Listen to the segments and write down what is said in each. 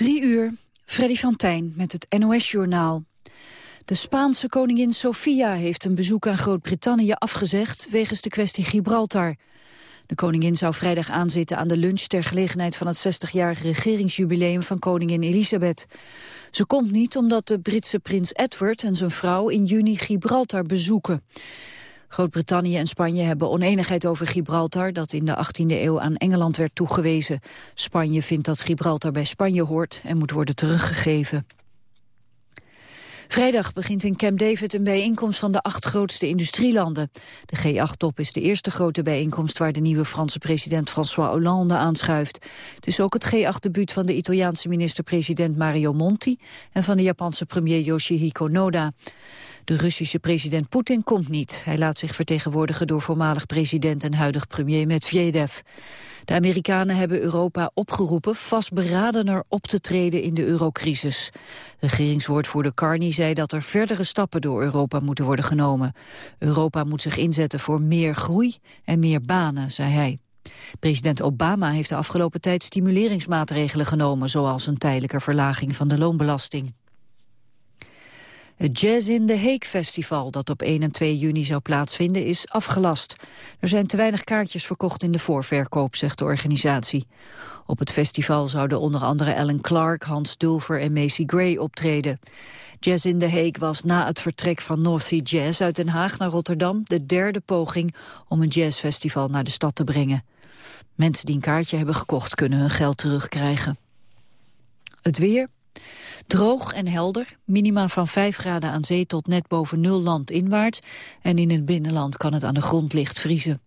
Drie uur, Freddy van Tijn met het NOS-journaal. De Spaanse koningin Sofia heeft een bezoek aan Groot-Brittannië afgezegd... wegens de kwestie Gibraltar. De koningin zou vrijdag aanzitten aan de lunch... ter gelegenheid van het 60-jarig regeringsjubileum van koningin Elisabeth. Ze komt niet omdat de Britse prins Edward en zijn vrouw... in juni Gibraltar bezoeken. Groot-Brittannië en Spanje hebben oneenigheid over Gibraltar... dat in de 18e eeuw aan Engeland werd toegewezen. Spanje vindt dat Gibraltar bij Spanje hoort en moet worden teruggegeven. Vrijdag begint in Camp David een bijeenkomst van de acht grootste industrielanden. De G8-top is de eerste grote bijeenkomst waar de nieuwe Franse president François Hollande aanschuift. Het is ook het G8-debuut van de Italiaanse minister-president Mario Monti en van de Japanse premier Yoshihiko Noda. De Russische president Poetin komt niet. Hij laat zich vertegenwoordigen door voormalig president en huidig premier Medvedev. De Amerikanen hebben Europa opgeroepen vastberadener op te treden in de eurocrisis. Regeringswoordvoerder Carney zei dat er verdere stappen door Europa moeten worden genomen. Europa moet zich inzetten voor meer groei en meer banen, zei hij. President Obama heeft de afgelopen tijd stimuleringsmaatregelen genomen... zoals een tijdelijke verlaging van de loonbelasting. Het Jazz in the Hague Festival, dat op 1 en 2 juni zou plaatsvinden, is afgelast. Er zijn te weinig kaartjes verkocht in de voorverkoop, zegt de organisatie. Op het festival zouden onder andere Alan Clark, Hans Dulfer en Macy Gray optreden. Jazz in the Hague was na het vertrek van North Sea Jazz uit Den Haag naar Rotterdam de derde poging om een jazzfestival naar de stad te brengen. Mensen die een kaartje hebben gekocht kunnen hun geld terugkrijgen. Het weer. Droog en helder, minima van 5 graden aan zee tot net boven nul landinwaarts. En in het binnenland kan het aan de grond licht vriezen.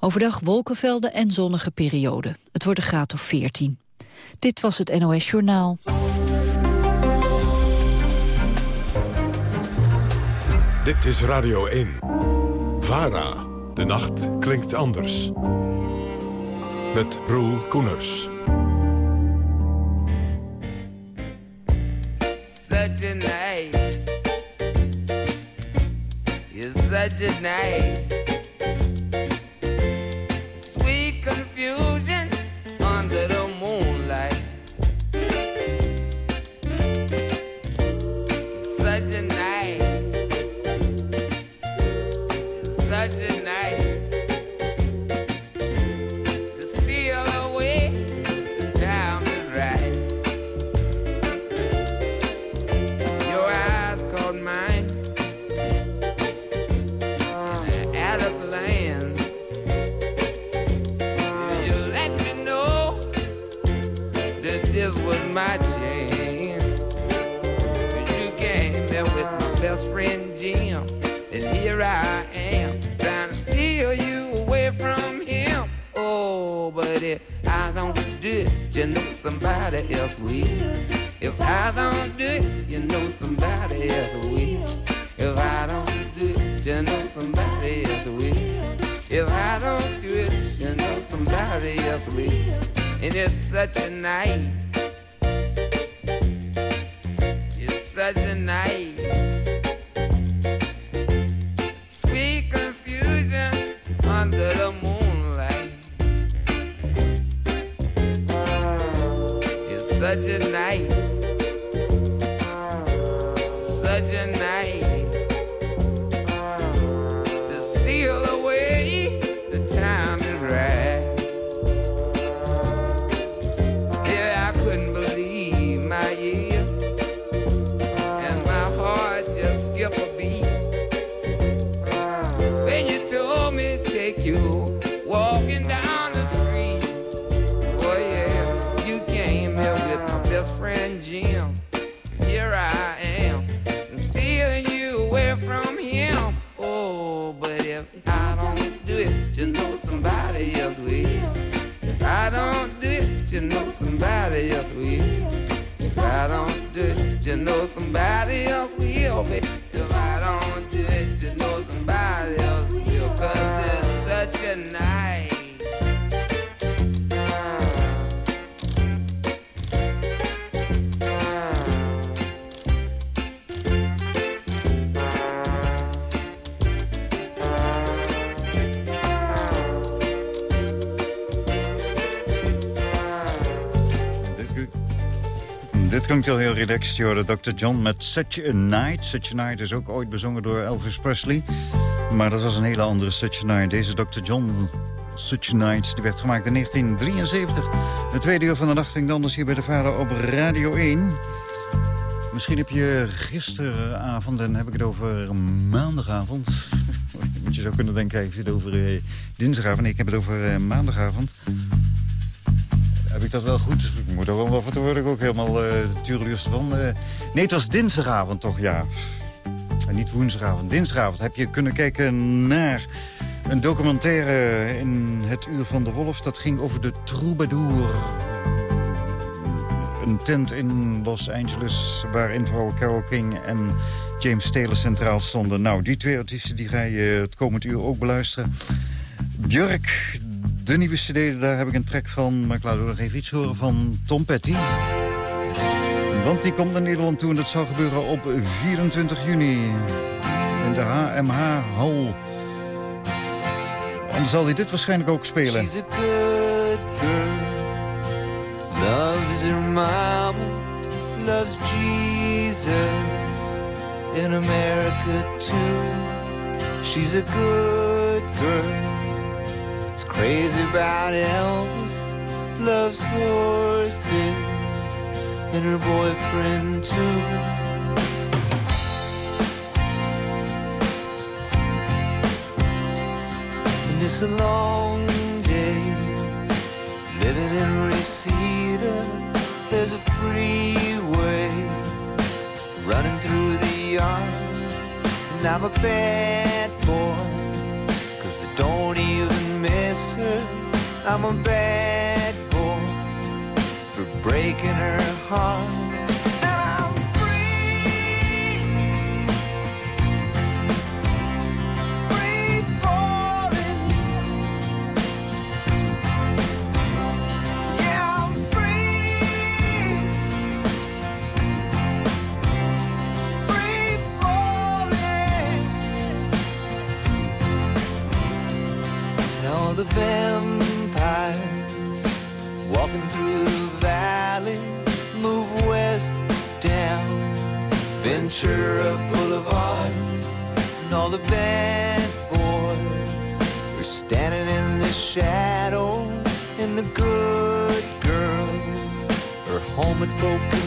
Overdag wolkenvelden en zonnige perioden. Het wordt een graad of 14. Dit was het NOS Journaal. Dit is Radio 1. VARA. De nacht klinkt anders. Met Roel Koeners. Such a night. You're such a night. You know somebody else will. If I don't do it, you know somebody else will. If I don't do it, you know somebody else will. If I don't do it, you know somebody else will. And it's such a night. It's such a night. Such a night. Joh. Dr. John met Such a Night. Such a Night is ook ooit bezongen door Elvis Presley. Maar dat was een hele andere Such a Night. Deze Dr. John Such a Night die werd gemaakt in 1973. Het tweede uur van de nacht ging anders hier bij de vader op Radio 1. Misschien heb je gisteravond, en heb ik het over maandagavond... Moet je zo kunnen denken, heeft het over eh, dinsdagavond. Ik heb het over eh, maandagavond. Heb ik dat wel goed? Moet er wel word ik ook helemaal uh, van. Uh, nee, het was dinsdagavond toch, ja. En niet woensdagavond. Dinsdagavond heb je kunnen kijken naar een documentaire in het Uur van de Wolf. Dat ging over de Troubadour. Een tent in Los Angeles waarin vooral Carole King en James Taylor centraal stonden. Nou, die twee artiesten die ga je het komend uur ook beluisteren. Björk, de nieuwe cd, daar heb ik een track van. Maar ik laat ook nog even iets horen van Tom Petty. Want die komt naar Nederland toe en dat zal gebeuren op 24 juni. In de HMH-hal. En zal hij dit waarschijnlijk ook spelen. She's a good girl. Loves her mama. Loves Jesus. In America too. She's a good girl. Crazy about Elvis, loves horses, and her boyfriend too. And it's a long day, living in Reseda. There's a freeway running through the yard, and I'm a bad boy, cause I don't even miss her. I'm a bad boy for breaking her heart. Vampires walking through the valley move west down Ventura Boulevard and all the bad boys are standing in the shadows and the good girls are home with broken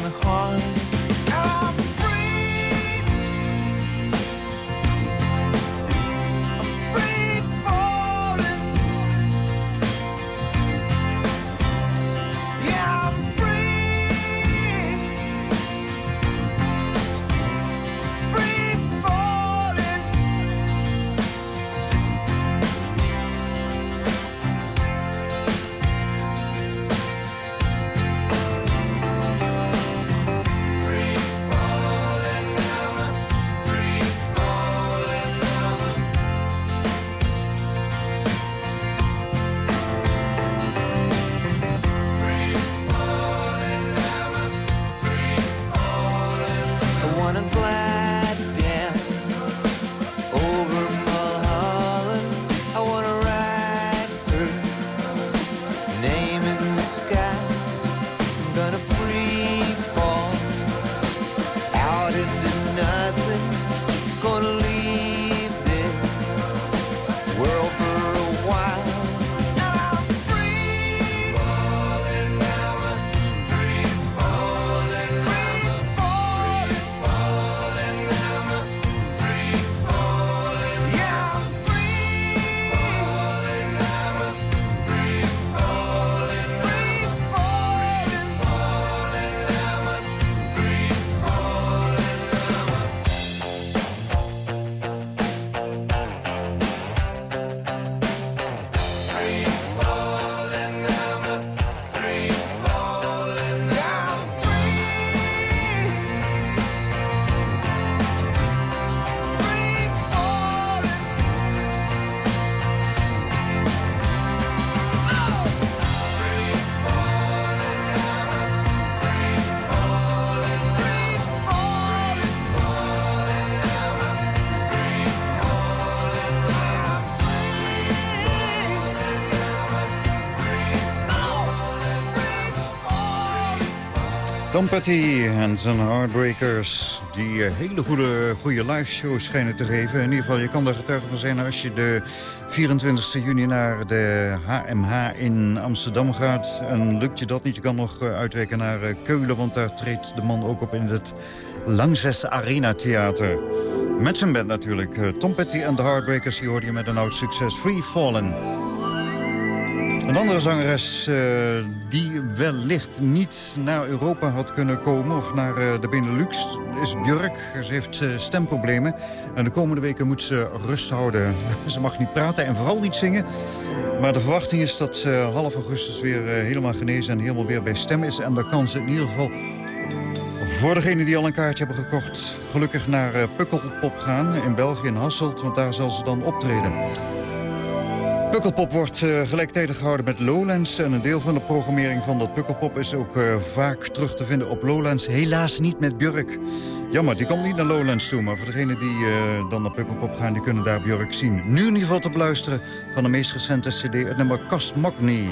Tom Petty en zijn Heartbreakers... die eh, hele goede, goede live schijnen te geven. In ieder geval, je kan er getuige van zijn als je de 24 juni naar de HMH in Amsterdam gaat. En lukt je dat niet, je kan nog eh, uitwijken naar eh, Keulen... want daar treedt de man ook op in het Langzes Arena Theater. Met zijn band natuurlijk. Tom Petty en de Heartbreakers, die hoorde je met een oud succes. Free Fallen. Een andere zangeres uh, die wellicht niet naar Europa had kunnen komen... of naar uh, de Benelux, is Björk. Ze heeft uh, stemproblemen. En de komende weken moet ze rust houden. ze mag niet praten en vooral niet zingen. Maar de verwachting is dat ze half augustus weer helemaal genezen... en helemaal weer bij stem is. En dan kan ze in ieder geval voor degenen die al een kaartje hebben gekocht... gelukkig naar Pukkelpop gaan in België, in Hasselt. Want daar zal ze dan optreden. Pukkelpop wordt uh, gelijktijdig gehouden met Lowlands. En een deel van de programmering van dat Pukkelpop is ook uh, vaak terug te vinden op Lowlands. Helaas niet met Björk. Jammer, die komt niet naar Lowlands toe. Maar voor degenen die uh, dan naar Pukkelpop gaan, die kunnen daar Björk zien. Nu in ieder geval te beluisteren van de meest recente cd, het nummer Kast Magni.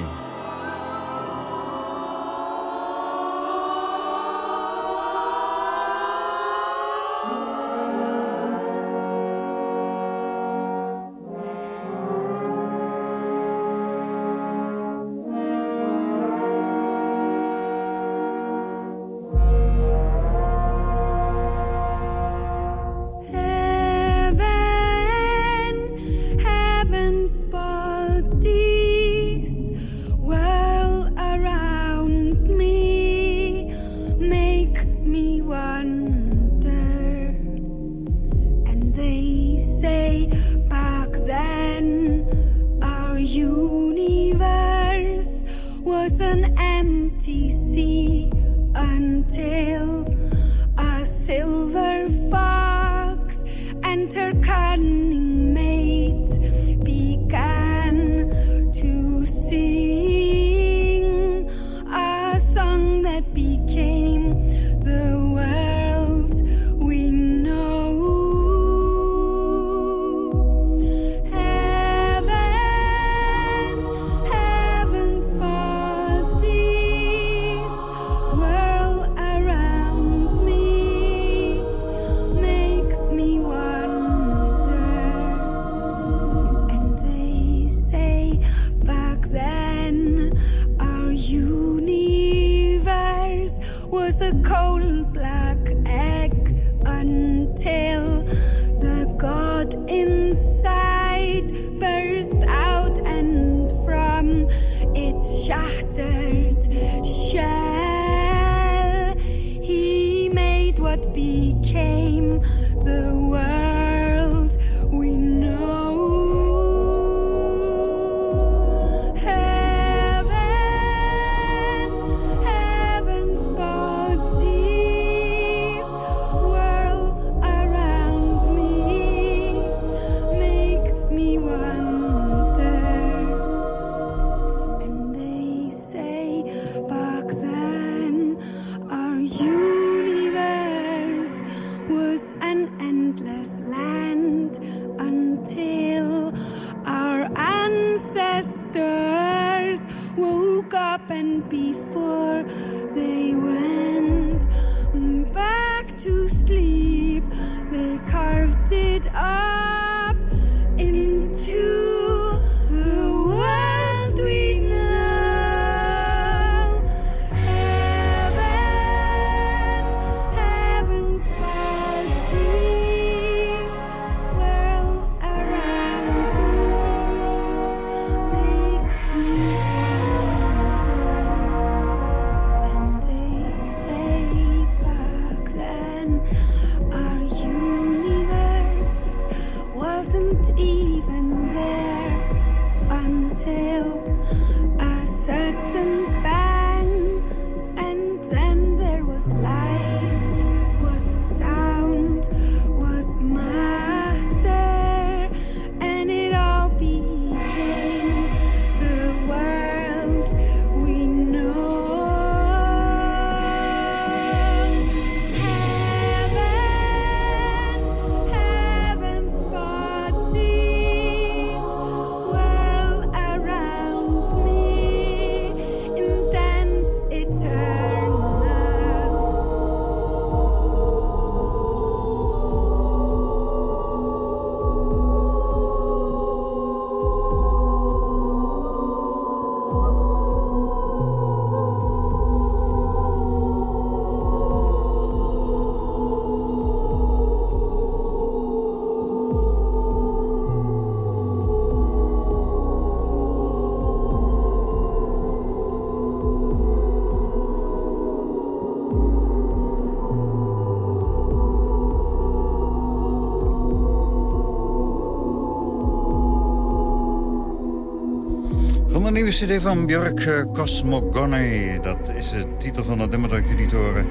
Cd van Björk, uh, Cosmogony. Dat is de titel van het nummer dat jullie horen.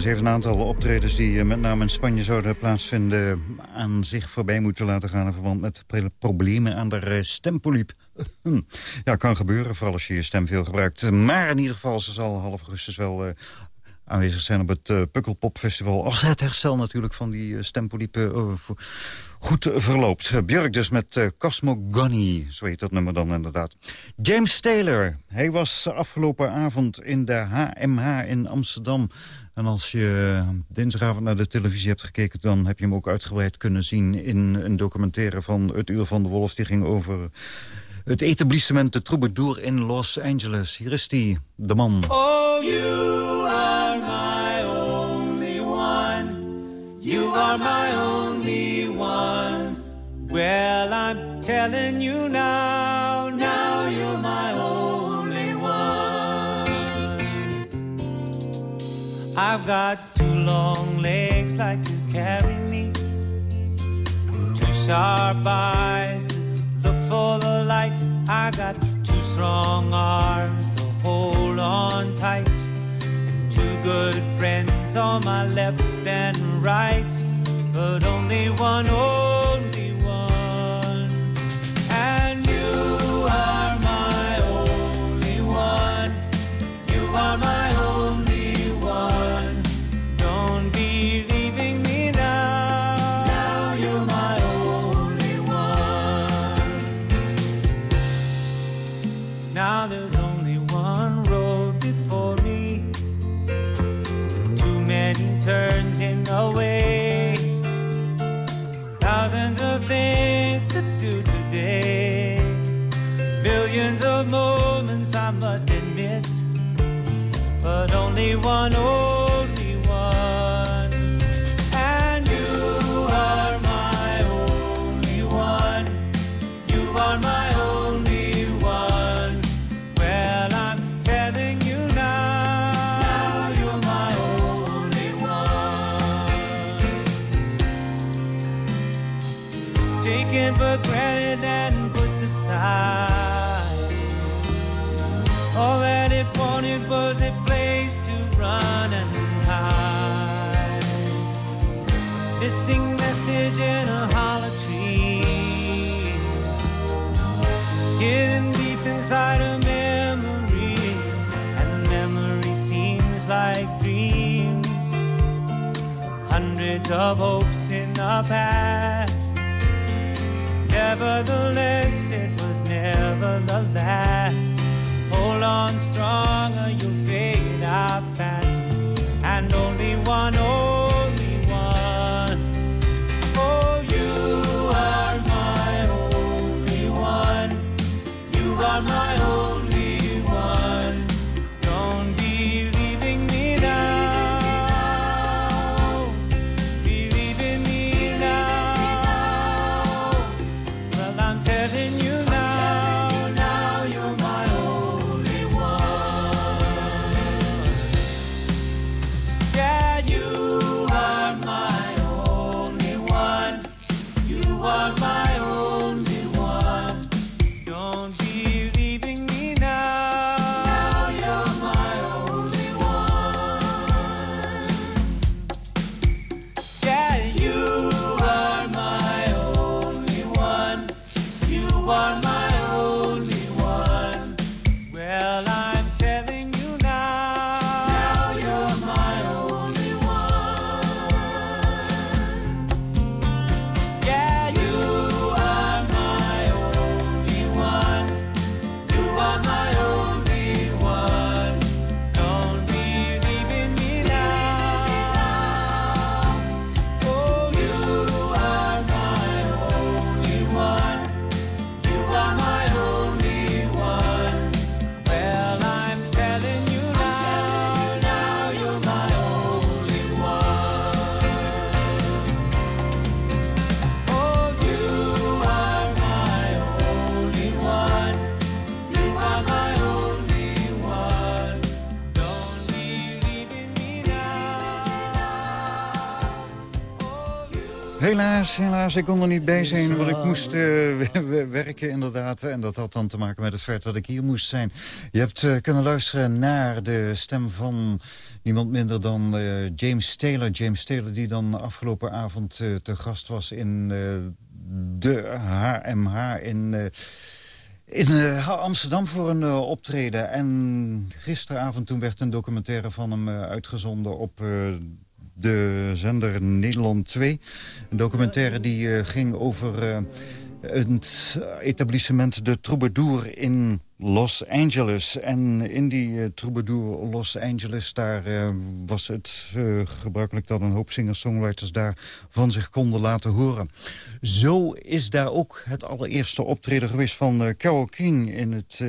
Ze heeft een aantal optredens die eh, met name in Spanje zouden plaatsvinden... aan zich voorbij moeten laten gaan in verband met problemen aan de eh, stempoliep. ja, kan gebeuren, vooral als je je stem veel gebruikt. Maar in ieder geval, ze zal half augustus wel uh, aanwezig zijn op het uh, Pukkelpop Als het herstel natuurlijk van die stempoliepen goed verloopt. Björk dus met uh, Cosmogony, zo heet dat nummer dan inderdaad. James Taylor, hij was afgelopen avond in de HMH in Amsterdam. En als je dinsdagavond naar de televisie hebt gekeken... dan heb je hem ook uitgebreid kunnen zien in een documentaire van Het Uur van de Wolf. Die ging over het etablissement De Troubadour in Los Angeles. Hier is die, de man. Oh, you are my only one. You are my only. Well, I'm telling you now, now you're my only one. I've got two long legs like to carry me. Two sharp eyes to look for the light. I got two strong arms to hold on tight. Two good friends on my left of hopes in the past. Nevertheless, it was never the last. Hold on stronger, you'll fade out fast. Helaas, helaas, ik kon er niet bij zijn, want ik moest uh, werken inderdaad. En dat had dan te maken met het feit dat ik hier moest zijn. Je hebt uh, kunnen luisteren naar de stem van niemand minder dan uh, James Taylor. James Taylor die dan afgelopen avond te gast was in de HMH in... In Amsterdam voor een optreden. En gisteravond toen werd een documentaire van hem uitgezonden op de zender Nederland 2. Een documentaire die uh, ging over het etablissement De Troubadour in Los Angeles. En in die uh, Troubadour Los Angeles, daar uh, was het uh, gebruikelijk dat een hoop singer-songwriters daar van zich konden laten horen. Zo is daar ook het allereerste optreden geweest van Carole King in het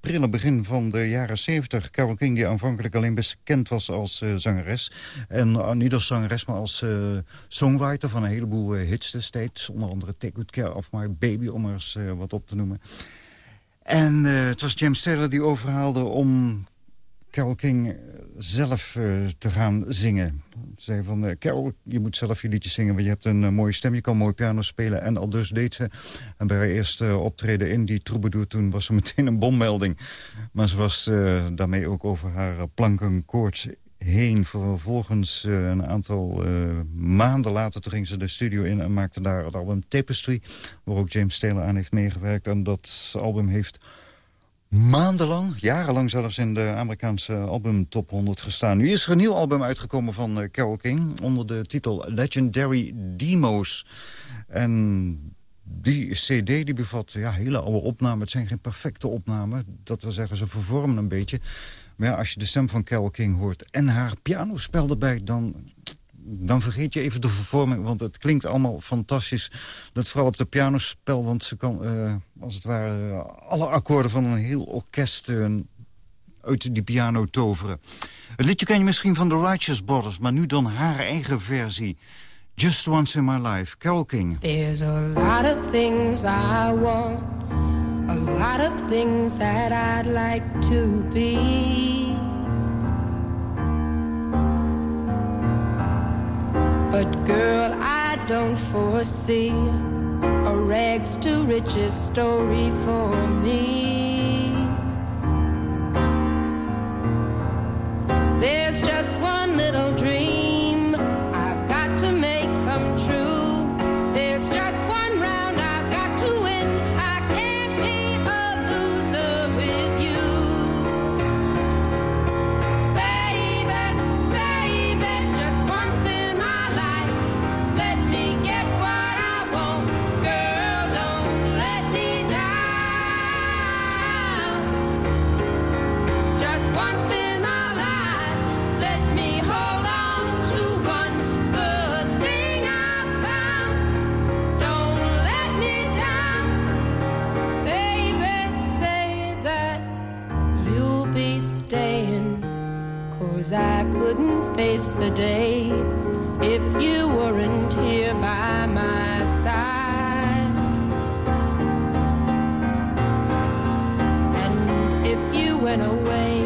prille begin van de jaren 70. Carole King die aanvankelijk alleen bekend was als zangeres. En niet als zangeres, maar als songwriter van een heleboel hits destijds. Onder andere Take Good Care of My Baby, om er eens wat op te noemen. En uh, het was James Taylor die overhaalde om Carole King zelf uh, te gaan zingen. Zei van, uh, Carole, je moet zelf je liedje zingen... want je hebt een mooie stem, je kan mooi piano spelen. En al dus deed ze. En bij haar eerste optreden in die troubadour... toen was er meteen een bommelding. Maar ze was daarmee ook over haar plankenkoorts heen. Vervolgens uh, een aantal uh, maanden later toen ging ze de studio in... en maakte daar het album Tapestry, waar ook James Taylor aan heeft meegewerkt. En dat album heeft maandenlang, jarenlang zelfs in de Amerikaanse album Top 100 gestaan. Nu is er een nieuw album uitgekomen van uh, King... onder de titel Legendary Demos. En die cd die bevat ja, hele oude opnamen. Het zijn geen perfecte opnamen. Dat wil zeggen, ze vervormen een beetje. Maar ja, als je de stem van Carole King hoort en haar pianospel erbij... dan, dan vergeet je even de vervorming, want het klinkt allemaal fantastisch. Dat vooral op de pianospel, want ze kan uh, als het ware alle akkoorden van een heel orkest... Uh, uit die piano toveren. Het liedje ken je misschien van The Righteous Brothers... maar nu dan haar eigen versie. Just Once in My Life, Carole King. There's a lot of things I want a lot of things that I'd like to be. But girl, I don't foresee a rags to riches story for me. There's just one little dream face the day if you weren't here by my side. And if you went away,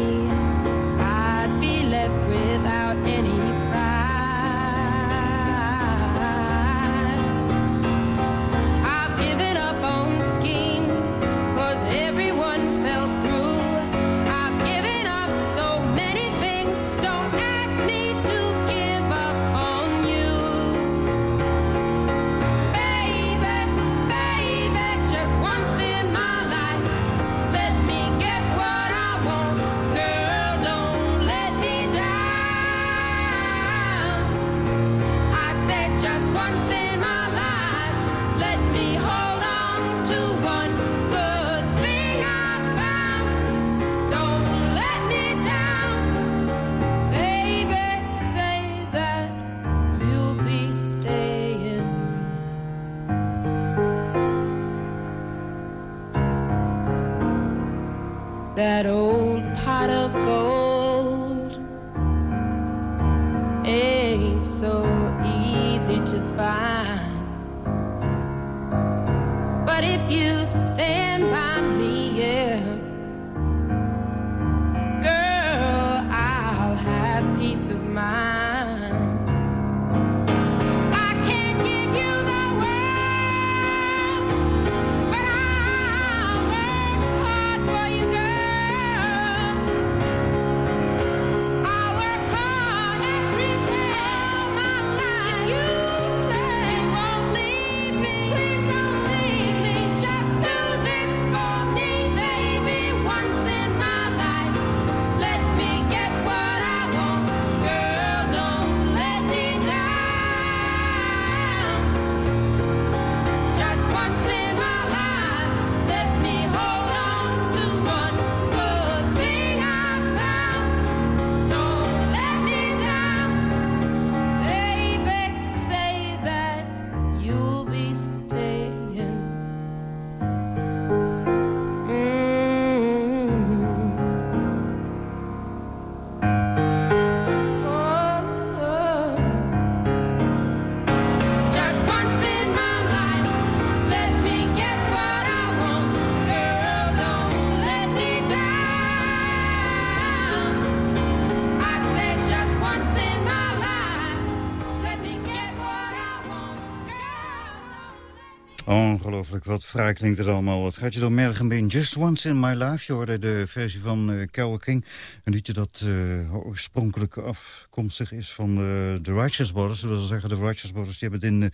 Wat fraai klinkt het allemaal. Wat gaat je door mergen been? Just Once in My Life. Je hoorde de versie van uh, Carole King. Een liedje dat uh, oorspronkelijk afkomstig is van de The Righteous Brothers. Dat wil zeggen, de Righteous Brothers die hebben in uh,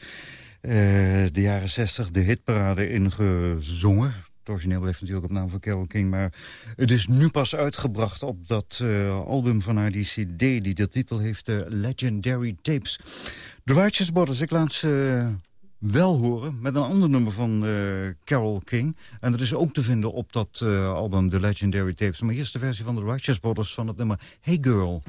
de jaren 60 de hitparade ingezongen. Het origineel heeft natuurlijk op naam van Carole King. Maar het is nu pas uitgebracht op dat album van haar, die cd... die de titel heeft, Legendary Tapes. The Righteous Brothers, ik laat ze wel horen met een ander nummer van uh, Carole King. En dat is ook te vinden op dat uh, album The Legendary Tapes. Maar hier is de versie van de Righteous Brothers van het nummer Hey Girl.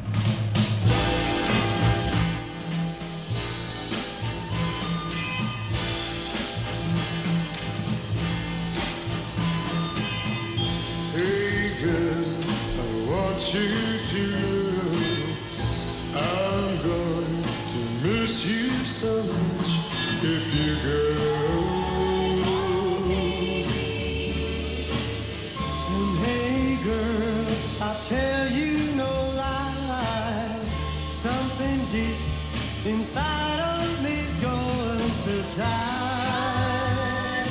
Inside of me's going to die.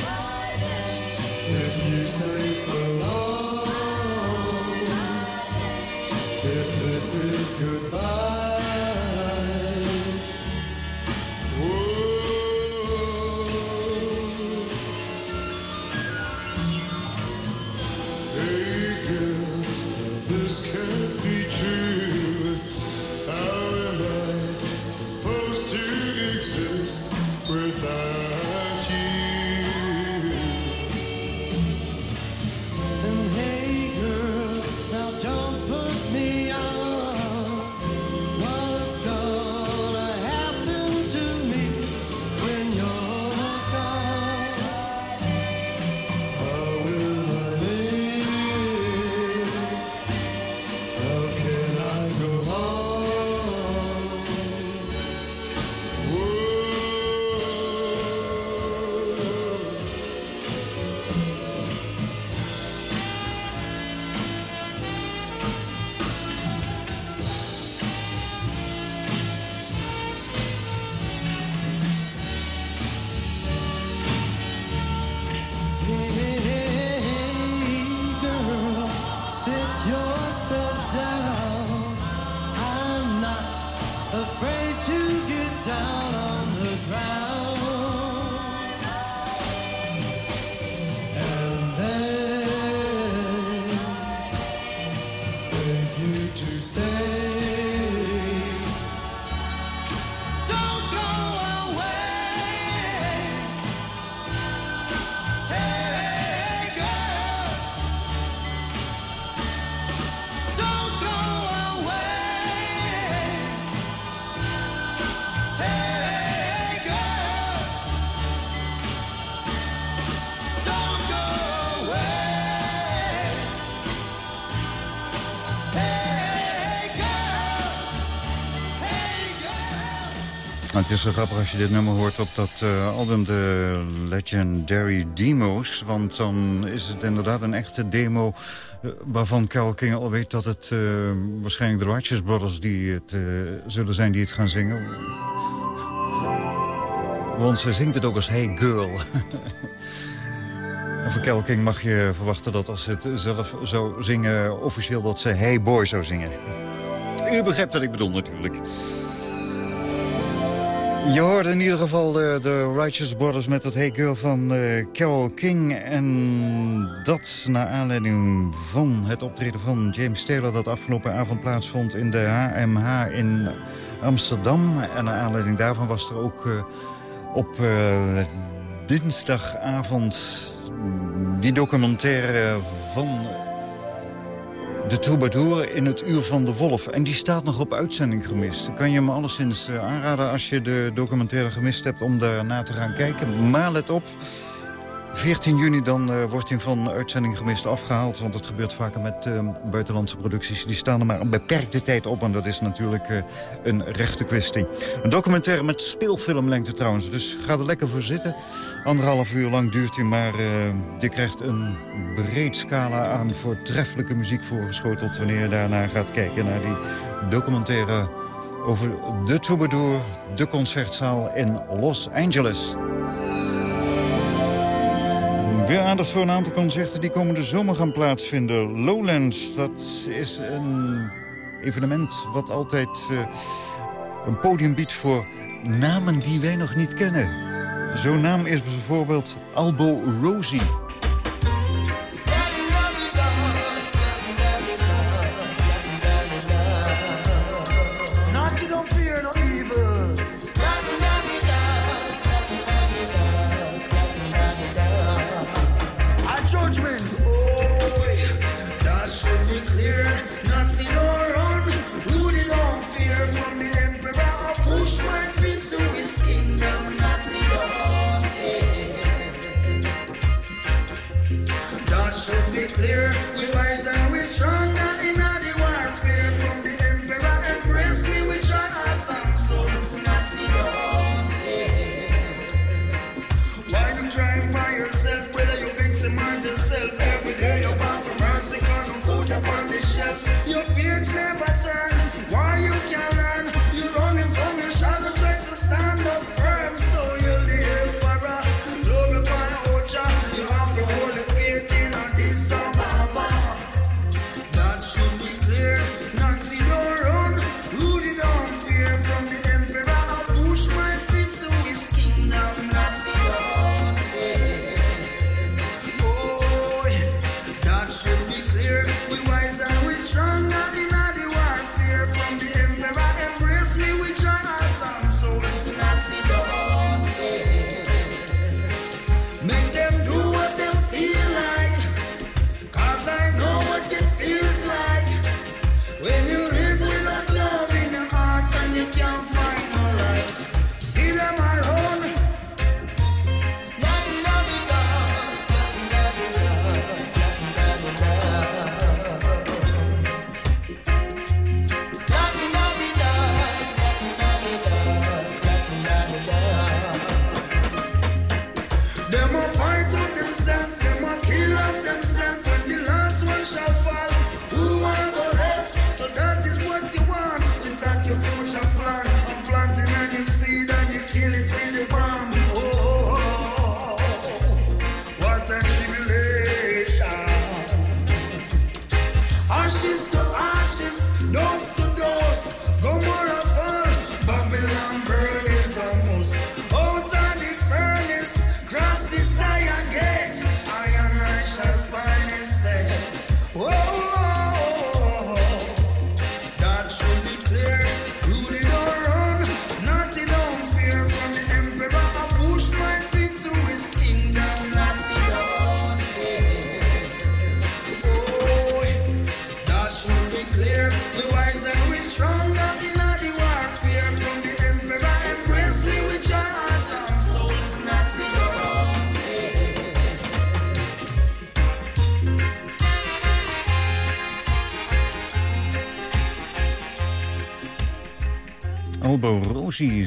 If you say so long, if this is goodbye. Het is zo grappig als je dit nummer hoort op dat eh, album The Legendary Demos. Want dan is het inderdaad een echte demo eh, waarvan Carole King al weet dat het eh, waarschijnlijk de Righteous Brothers die het zullen zijn die het gaan zingen. Want ze zingt het ook als Hey Girl. en van Carole King mag je verwachten dat als ze het zelf zou zingen... officieel dat ze Hey Boy zou zingen. U begrijpt wat ik bedoel natuurlijk. Je hoorde in ieder geval de, de Righteous Brothers met het Hey Girl van uh, Carole King. En dat naar aanleiding van het optreden van James Taylor... dat afgelopen avond plaatsvond in de HMH in Amsterdam. En naar aanleiding daarvan was er ook uh, op uh, dinsdagavond... die documentaire van de Troubadour in het Uur van de Wolf. En die staat nog op uitzending gemist. Kan je hem alleszins uh, aanraden als je de documentaire gemist hebt... om daarna te gaan kijken. Maar let op, 14 juni dan uh, wordt hij van uitzending gemist afgehaald. Want dat gebeurt vaker met uh, buitenlandse producties. Die staan er maar een beperkte tijd op. En dat is natuurlijk uh, een rechte kwestie. Een documentaire met speelfilmlengte trouwens. Dus ga er lekker voor zitten. Anderhalf uur lang duurt hij. Maar je krijgt een breed scala aan voortreffelijke muziek voorgeschoteld... wanneer je daarna gaat kijken naar die documentaire over de Troubadour... de concertzaal in Los Angeles. Weer aandacht voor een aantal concerten die komende zomer gaan plaatsvinden. Lowlands, dat is een evenement wat altijd uh, een podium biedt voor namen die wij nog niet kennen. Zo'n naam is bijvoorbeeld Albo Rosie.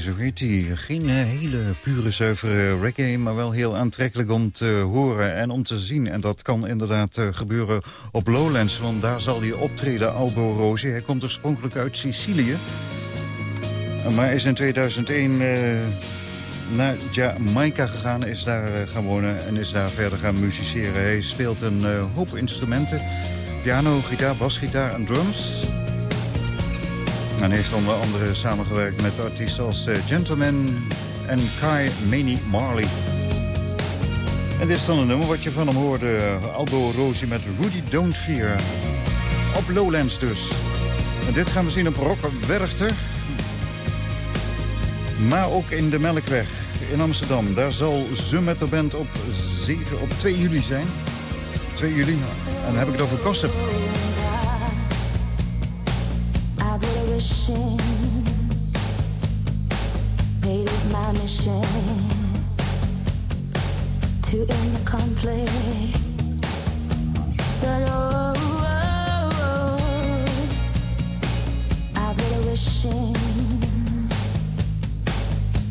Zo heet hij. Geen eh, hele pure, zuivere reggae, maar wel heel aantrekkelijk om te horen en om te zien. En dat kan inderdaad uh, gebeuren op Lowlands, want daar zal hij optreden, Albo Rosi. Hij komt oorspronkelijk uit Sicilië, maar is in 2001 uh, naar Jamaica gegaan, is daar gaan wonen en is daar verder gaan musiceren. Hij speelt een hoop instrumenten, piano, gitaar, basgitaar en drums... En heeft onder andere samengewerkt met artiesten als uh, Gentleman en Kai Mani Marley. En dit is dan een nummer wat je van hem hoorde. Aldo Rosie met Rudy Don't Fear. Op Lowlands dus. En dit gaan we zien op Rockwerchter. Maar ook in de Melkweg in Amsterdam. Daar zal ze met de band op, 7, op 2 juli zijn. 2 juli. En dan heb ik het over Gossip. Wishing, made it my mission to end the conflict. But oh, oh, oh I've been wishing,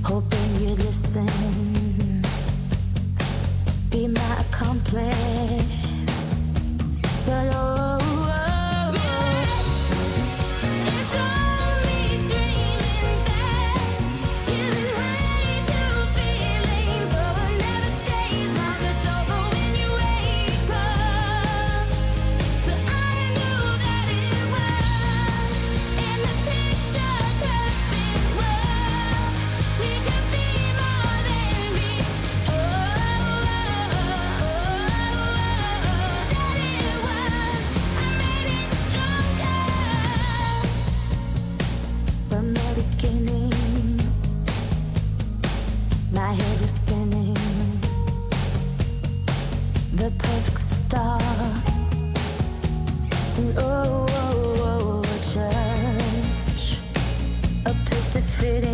hoping you'd listen, be my accomplice. But oh. sit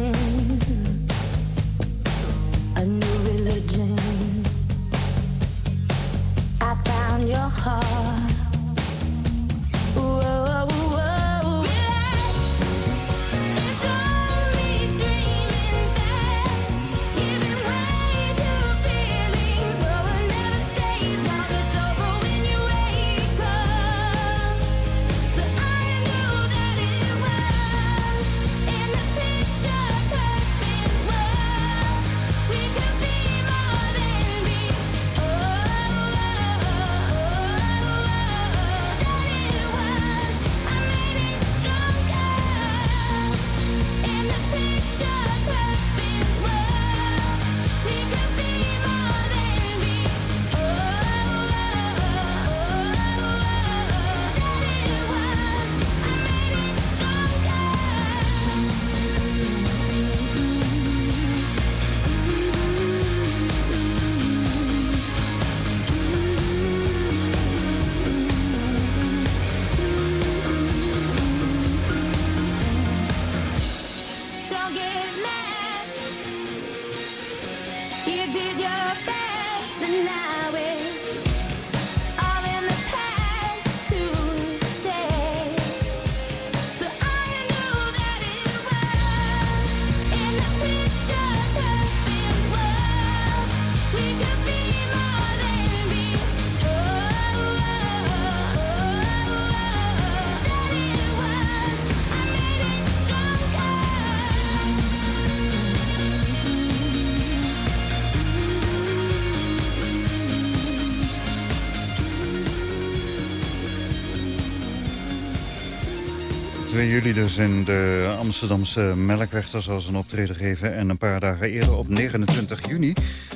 2 juli dus in de Amsterdamse Melkweg. Daar zal ze een optreden geven. En een paar dagen eerder, op 29 juni...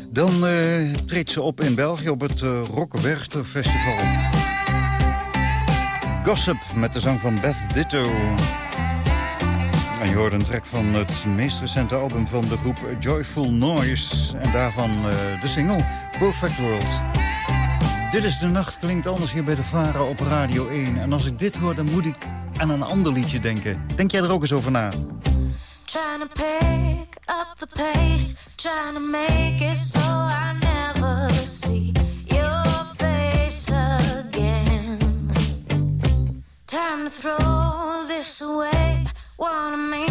dan uh, treedt ze op in België op het uh, Festival. Gossip met de zang van Beth Ditto. En je hoort een track van het meest recente album van de groep Joyful Noise. En daarvan eh, de single Perfect World. Dit is de nacht, klinkt anders hier bij de Varen op Radio 1. En als ik dit hoor, dan moet ik aan een ander liedje denken. Denk jij er ook eens over na? Trying to pick up the pace, trying to make it so I never see your face again. Time to throw this away. Wanna make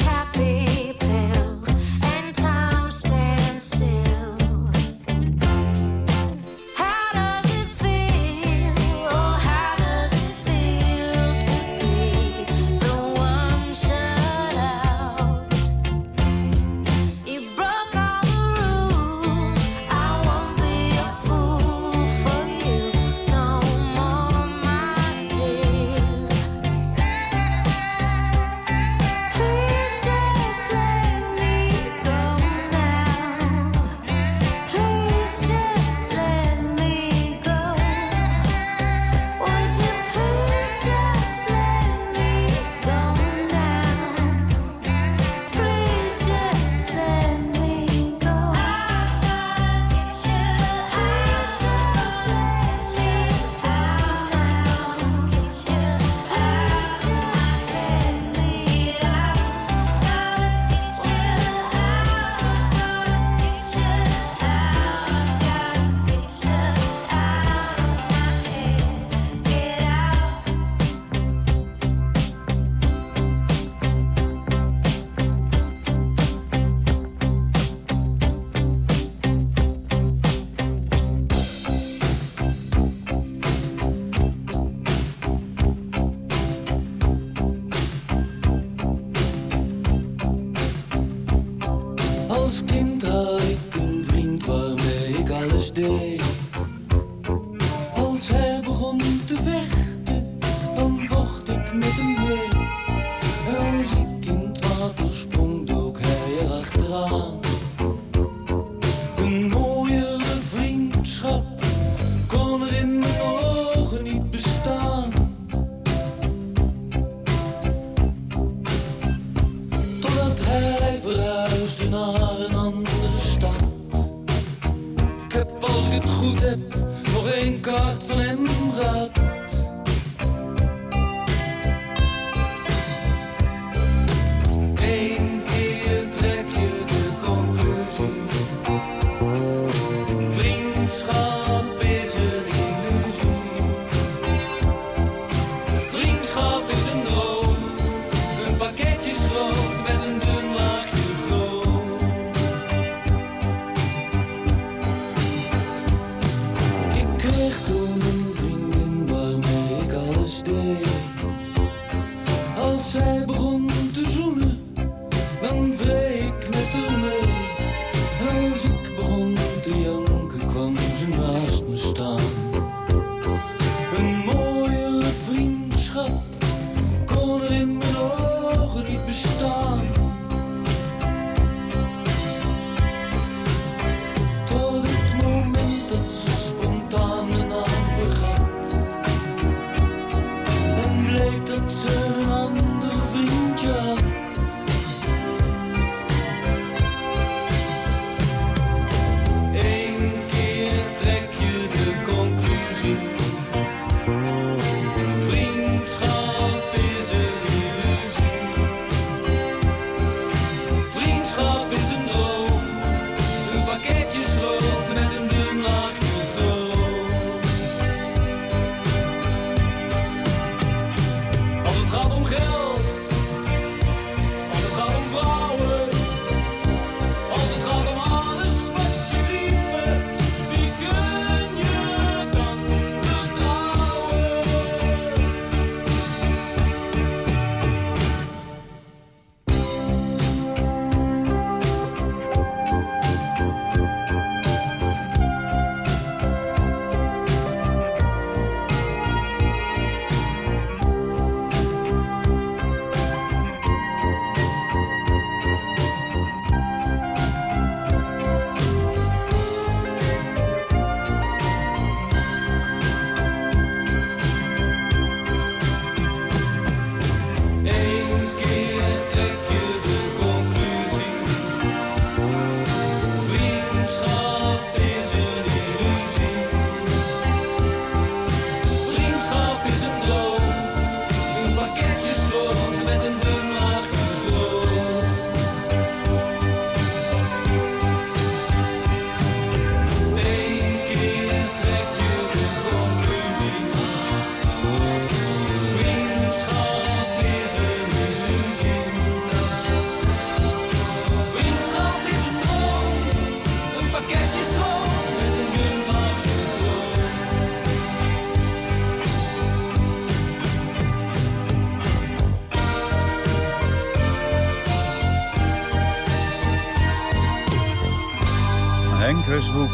Westbroek,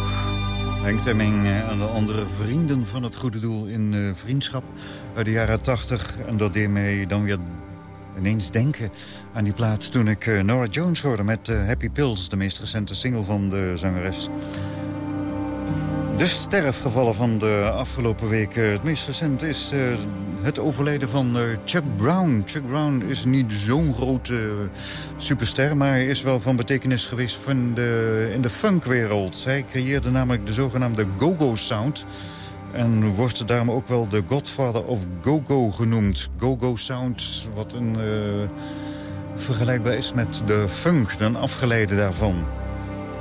Henk en de andere vrienden van het goede doel in eh, vriendschap uit de jaren 80. En dat deed mij dan weer ineens denken aan die plaats toen ik eh, Nora Jones hoorde met eh, Happy Pills, de meest recente single van de zangeres. De sterfgevallen van de afgelopen weken. Het meest recent is eh, het overlijden van eh, Chuck Brown. Chuck Brown is niet zo'n grote eh, superster... maar is wel van betekenis geweest van de, in de funkwereld. Hij creëerde namelijk de zogenaamde go-go sound... en wordt daarom ook wel de godfather of go-go genoemd. Go-go sound, wat een... eh, vergelijkbaar is met de funk, een afgeleide daarvan.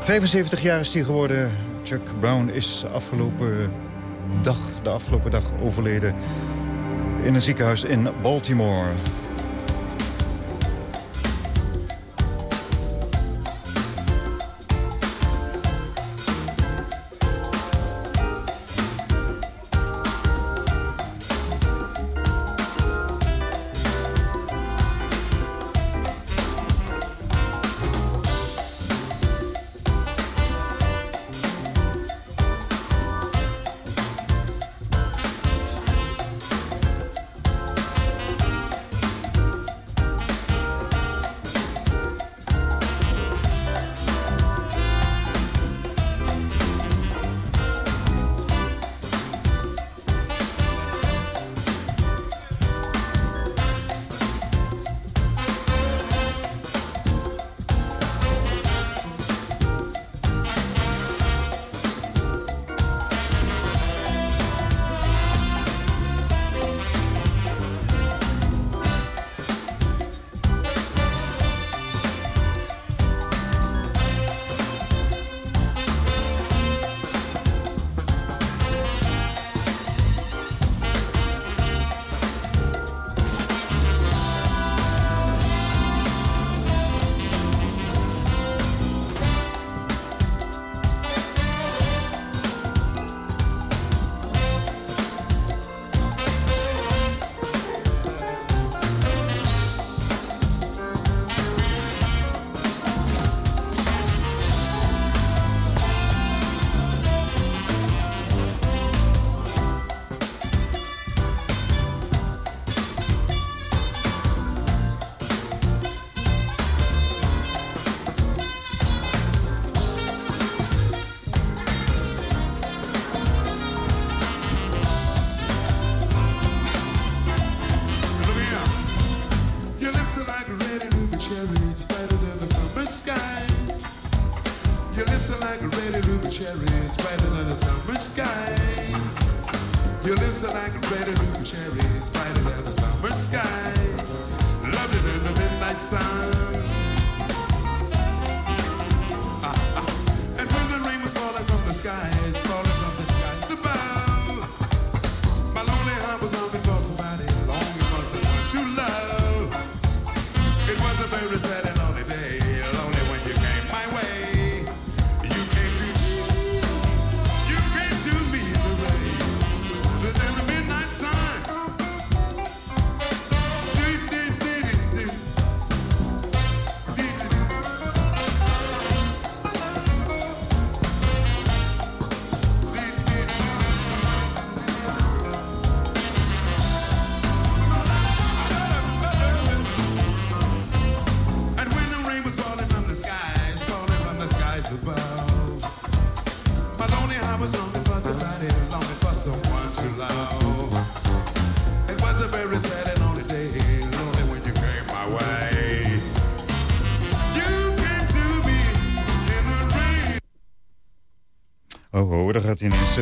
75 jaar is hij geworden. Chuck Brown is afgelopen dag, de afgelopen dag overleden in een ziekenhuis in Baltimore.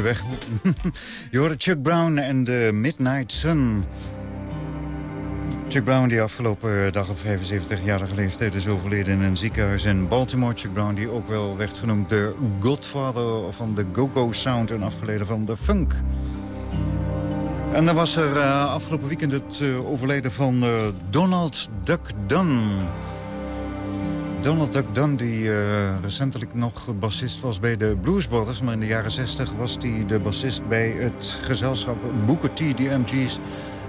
Weg. Je hoorde Chuck Brown en de Midnight Sun. Chuck Brown die afgelopen dag op 75-jarige leeftijd is overleden in een ziekenhuis in Baltimore. Chuck Brown die ook wel werd genoemd de godfather van de go-go sound en afgeleden van de funk. En dan was er eh, afgelopen weekend het eh, overlijden van eh, Donald Duck Dunn. Donald Duck Dunn, die eh, recentelijk nog bassist was bij de Blues Brothers... maar in de jaren 60 was hij de bassist bij het gezelschap Booker T, die MG's.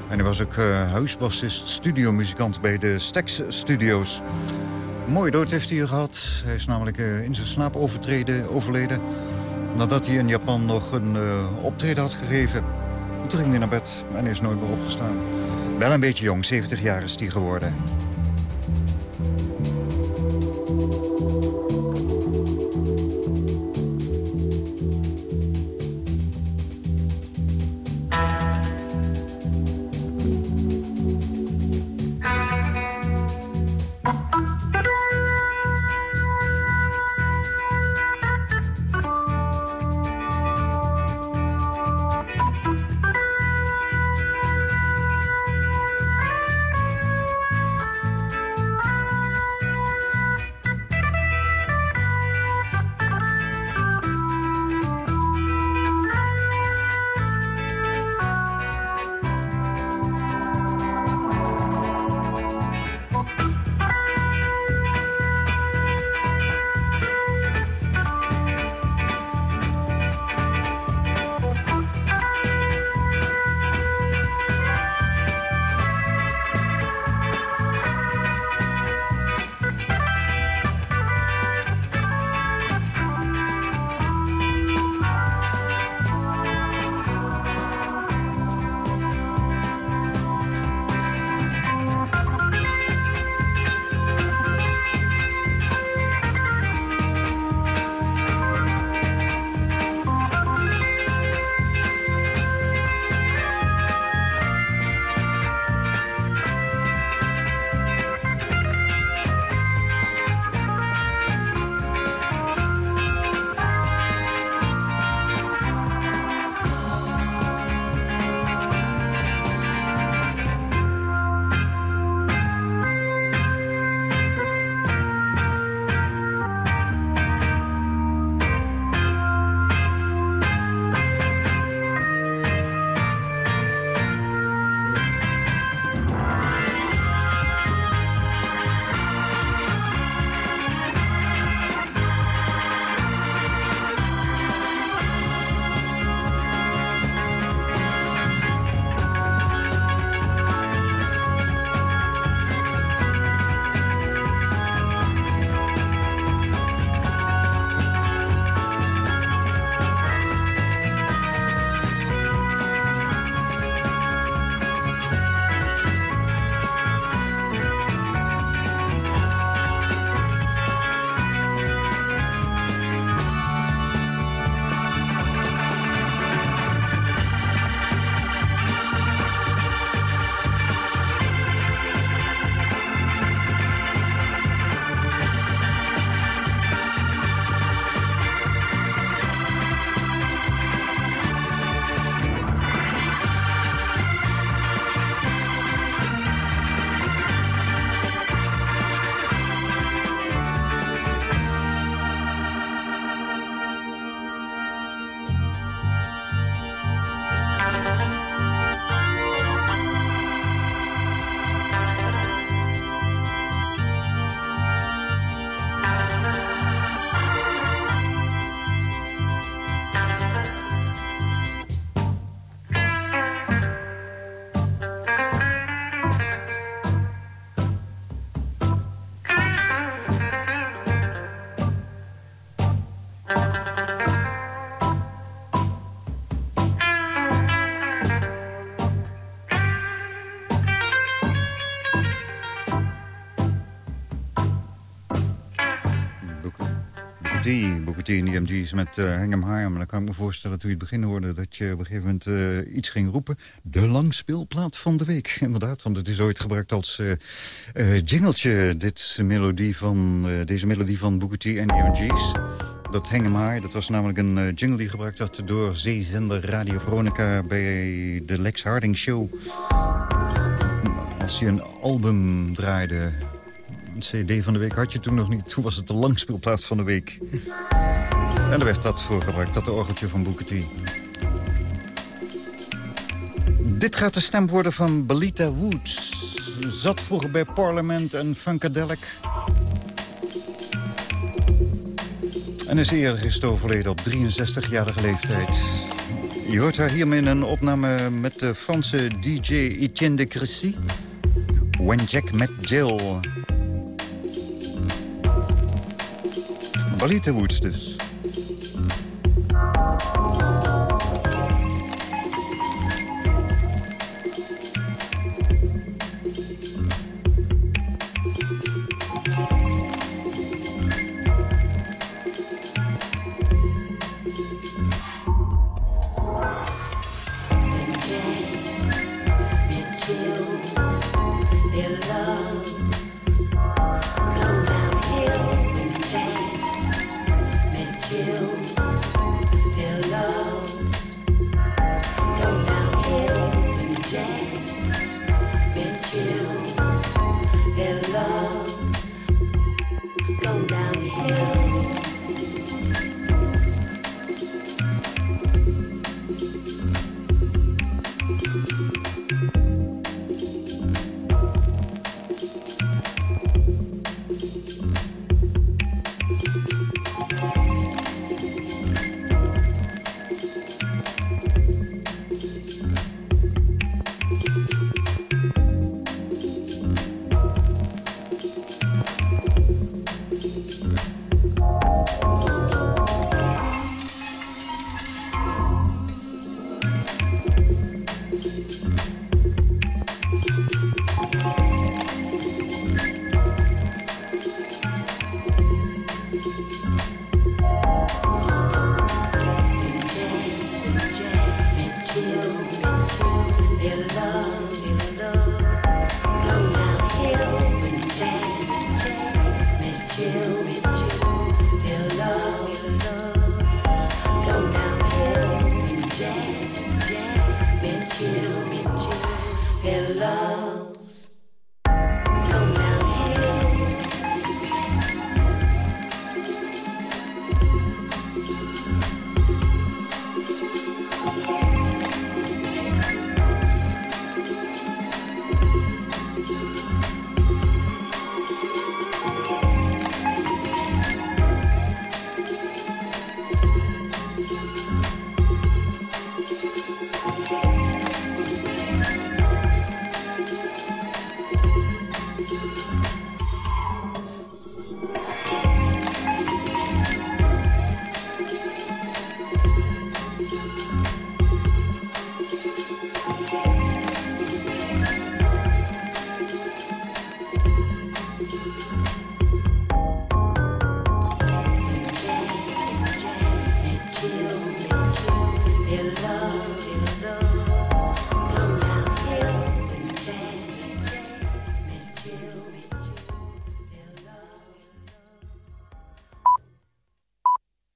En hij was ook eh, huisbassist, studiomuzikant bij de Stax Studios. Mooie dood heeft hij gehad. Hij is namelijk eh, in zijn slaap overtreden, overleden... nadat hij in Japan nog een optreden had gegeven. Toen ging hij naar bed en is nooit meer opgestaan. Wel een beetje jong, 70 jaar is hij geworden. Met uh, Hang 'em High. Maar dan kan ik me voorstellen, toen je het begin hoorde... dat je op een gegeven moment uh, iets ging roepen. De langspeelplaat van de week. Inderdaad, want het is ooit gebruikt als uh, jingletje. Dit melodie van, deze melodie van Booker T en de MG's. Dat Hang 'em High, dat was namelijk een jingle die gebruikt werd... door zeezender Radio Veronica bij de Lex Harding Show. Als je een album draaide cd van de week had je toen nog niet. Toen was het de langspeelplaats van de week. En daar werd dat voor gebruikt, dat orgeltje van Booker T. Dit gaat de stem worden van Belita Woods. Zat vroeger bij Parliament en Funkadelic. En is eerder gisteren overleden op 63-jarige leeftijd. Je hoort haar hiermee in een opname met de Franse DJ Etienne de Cressy. When Jack met Jill. Balita Woods dus.